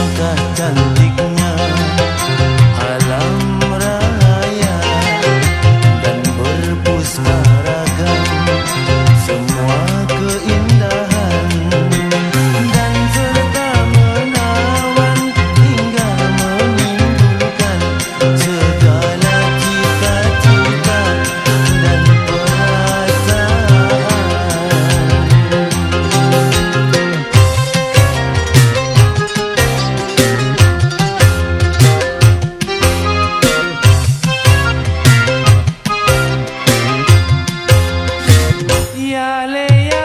kau tak cantik Yale.